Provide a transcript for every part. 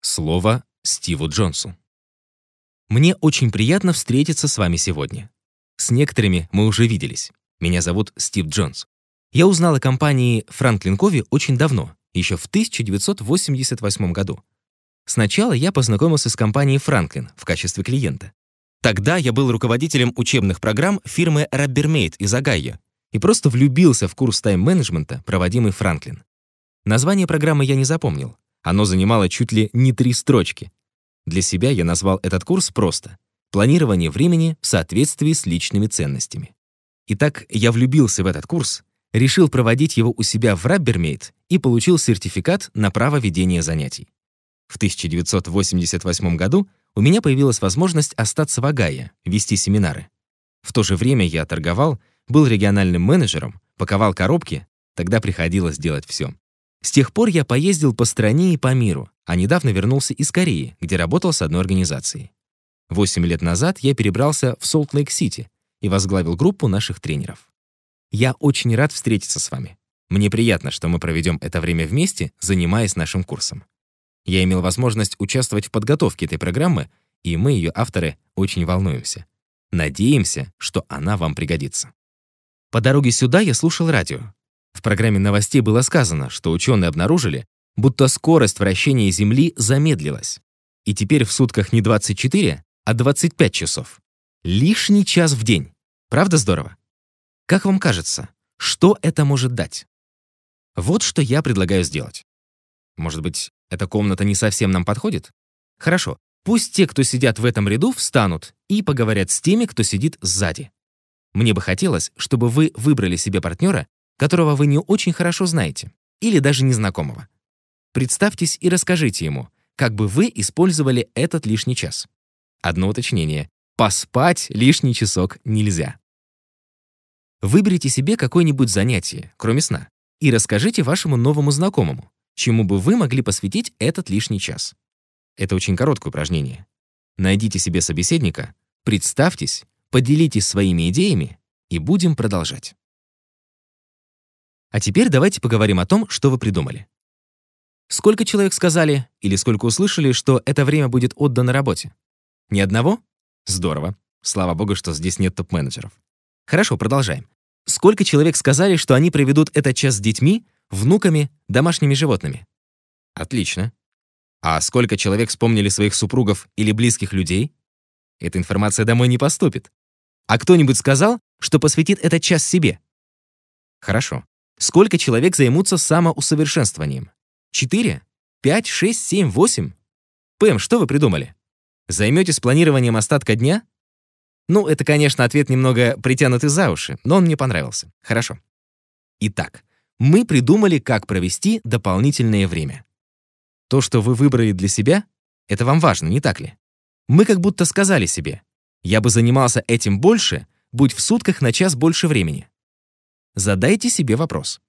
Слово Стиву Джонсу. Мне очень приятно встретиться с вами сегодня. С некоторыми мы уже виделись. Меня зовут Стив Джонс. Я узнал о компании Франклин Кови очень давно, еще в 1988 году. Сначала я познакомился с компанией Франклин в качестве клиента. Тогда я был руководителем учебных программ фирмы Rubbermaid из Огайо и просто влюбился в курс тайм-менеджмента, проводимый Франклин. Название программы я не запомнил. Оно занимало чуть ли не три строчки. Для себя я назвал этот курс просто «Планирование времени в соответствии с личными ценностями». Итак, я влюбился в этот курс, решил проводить его у себя в Rubbermaid и получил сертификат на право ведения занятий. В 1988 году у меня появилась возможность остаться в Огайо, вести семинары. В то же время я торговал, был региональным менеджером, паковал коробки, тогда приходилось делать все. С тех пор я поездил по стране и по миру, а недавно вернулся из Кореи, где работал с одной организацией. Восемь лет назад я перебрался в Солт-Лейк-Сити и возглавил группу наших тренеров. Я очень рад встретиться с вами. Мне приятно, что мы проведем это время вместе, занимаясь нашим курсом. Я имел возможность участвовать в подготовке этой программы, и мы, ее авторы, очень волнуемся. Надеемся, что она вам пригодится. По дороге сюда я слушал радио. В программе новостей было сказано, что ученые обнаружили, будто скорость вращения Земли замедлилась. И теперь в сутках не 24, а 25 часов. Лишний час в день. Правда здорово? Как вам кажется, что это может дать? Вот что я предлагаю сделать. Может быть, эта комната не совсем нам подходит? Хорошо, пусть те, кто сидят в этом ряду, встанут и поговорят с теми, кто сидит сзади. Мне бы хотелось, чтобы вы выбрали себе партнера, которого вы не очень хорошо знаете, или даже незнакомого. Представьтесь и расскажите ему, как бы вы использовали этот лишний час. Одно уточнение. Поспать лишний часок нельзя. Выберите себе какое-нибудь занятие, кроме сна, и расскажите вашему новому знакомому, чему бы вы могли посвятить этот лишний час. Это очень короткое упражнение. Найдите себе собеседника, представьтесь, поделитесь своими идеями и будем продолжать. А теперь давайте поговорим о том, что вы придумали. Сколько человек сказали или сколько услышали, что это время будет отдано работе? Ни одного? Здорово. Слава богу, что здесь нет топ-менеджеров. Хорошо, продолжаем. Сколько человек сказали, что они проведут этот час с детьми, внуками, домашними животными? Отлично. А сколько человек вспомнили своих супругов или близких людей? Эта информация домой не поступит. А кто-нибудь сказал, что посвятит этот час себе? Хорошо. Сколько человек займутся самоусовершенствованием? Четыре? Пять, шесть, семь, восемь? Пэм, что вы придумали? Займетесь планированием остатка дня? Ну, это, конечно, ответ немного притянутый за уши, но он мне понравился. Хорошо. Итак, мы придумали, как провести дополнительное время. То, что вы выбрали для себя, это вам важно, не так ли? Мы как будто сказали себе, я бы занимался этим больше, будь в сутках на час больше времени. Задайте себе вопрос.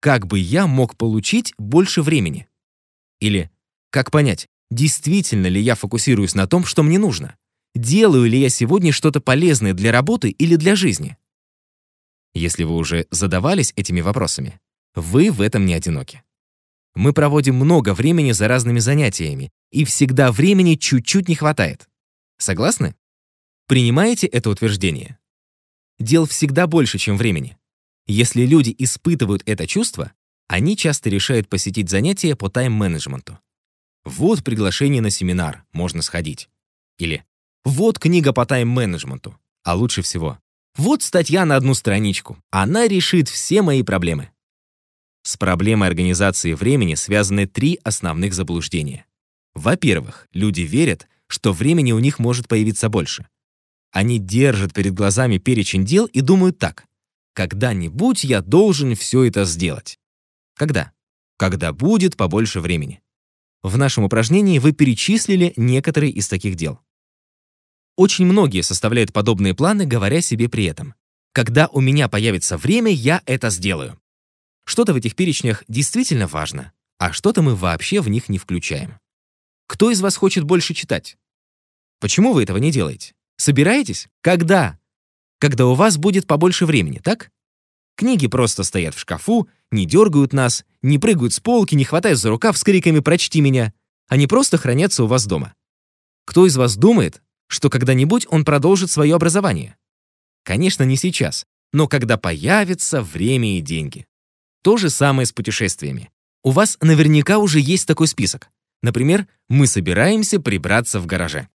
Как бы я мог получить больше времени? Или как понять, действительно ли я фокусируюсь на том, что мне нужно? Делаю ли я сегодня что-то полезное для работы или для жизни? Если вы уже задавались этими вопросами, вы в этом не одиноки. Мы проводим много времени за разными занятиями, и всегда времени чуть-чуть не хватает. Согласны? Принимаете это утверждение? Дел всегда больше, чем времени. Если люди испытывают это чувство, они часто решают посетить занятия по тайм-менеджменту. Вот приглашение на семинар, можно сходить. Или вот книга по тайм-менеджменту, а лучше всего вот статья на одну страничку, она решит все мои проблемы. С проблемой организации времени связаны три основных заблуждения. Во-первых, люди верят, что времени у них может появиться больше. Они держат перед глазами перечень дел и думают так. Когда-нибудь я должен все это сделать. Когда? Когда будет побольше времени. В нашем упражнении вы перечислили некоторые из таких дел. Очень многие составляют подобные планы, говоря себе при этом. Когда у меня появится время, я это сделаю. Что-то в этих перечнях действительно важно, а что-то мы вообще в них не включаем. Кто из вас хочет больше читать? Почему вы этого не делаете? Собираетесь? Когда? Когда у вас будет побольше времени, так? Книги просто стоят в шкафу, не дергают нас, не прыгают с полки, не хватают за рукав с криками «Прочти меня!». Они просто хранятся у вас дома. Кто из вас думает, что когда-нибудь он продолжит свое образование? Конечно, не сейчас, но когда появится время и деньги. То же самое с путешествиями. У вас наверняка уже есть такой список. Например, мы собираемся прибраться в гараже.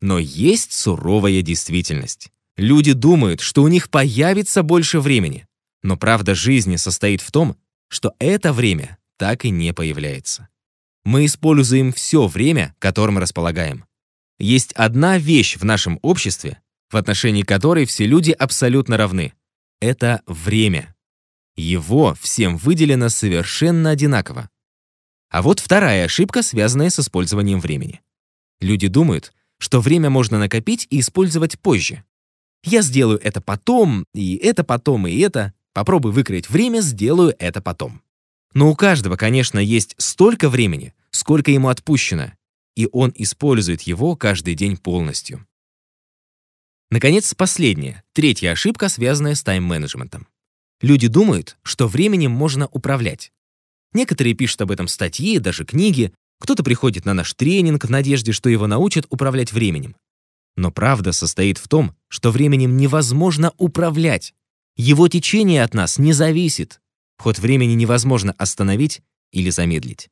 Но есть суровая действительность. Люди думают, что у них появится больше времени. Но правда жизни состоит в том, что это время так и не появляется. Мы используем все время, которым располагаем. Есть одна вещь в нашем обществе, в отношении которой все люди абсолютно равны. Это время. Его всем выделено совершенно одинаково. А вот вторая ошибка, связанная с использованием времени. Люди думают, что время можно накопить и использовать позже. Я сделаю это потом, и это потом, и это. Попробуй выкроить время, сделаю это потом. Но у каждого, конечно, есть столько времени, сколько ему отпущено, и он использует его каждый день полностью. Наконец, последняя, третья ошибка, связанная с тайм-менеджментом. Люди думают, что временем можно управлять. Некоторые пишут об этом статьи, даже книги, кто-то приходит на наш тренинг в надежде, что его научат управлять временем. Но правда состоит в том, что временем невозможно управлять. Его течение от нас не зависит. Ход времени невозможно остановить или замедлить.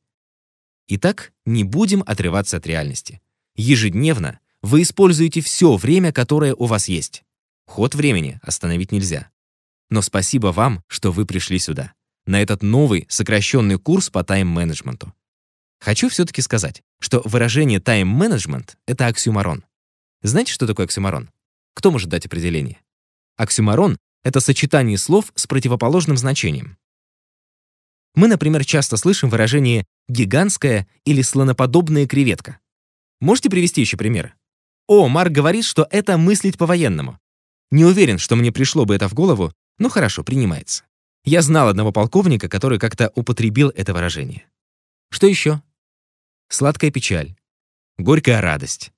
Итак, не будем отрываться от реальности. Ежедневно вы используете все время, которое у вас есть. Ход времени остановить нельзя. Но спасибо вам, что вы пришли сюда, на этот новый сокращенный курс по тайм-менеджменту. Хочу все-таки сказать, что выражение тайм-менеджмент — это оксюмарон. Знаете, что такое оксюмарон? Кто может дать определение? Оксюмарон — это сочетание слов с противоположным значением. Мы, например, часто слышим выражение «гигантская» или «слоноподобная креветка». Можете привести еще примеры? О, Марк говорит, что это мыслить по-военному. Не уверен, что мне пришло бы это в голову, но хорошо, принимается. Я знал одного полковника, который как-то употребил это выражение. Что еще? Сладкая печаль. Горькая радость.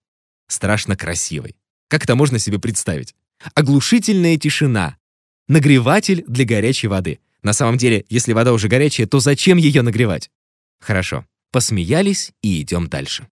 Страшно красивый. Как это можно себе представить? Оглушительная тишина. Нагреватель для горячей воды. На самом деле, если вода уже горячая, то зачем ее нагревать? Хорошо, посмеялись и идем дальше.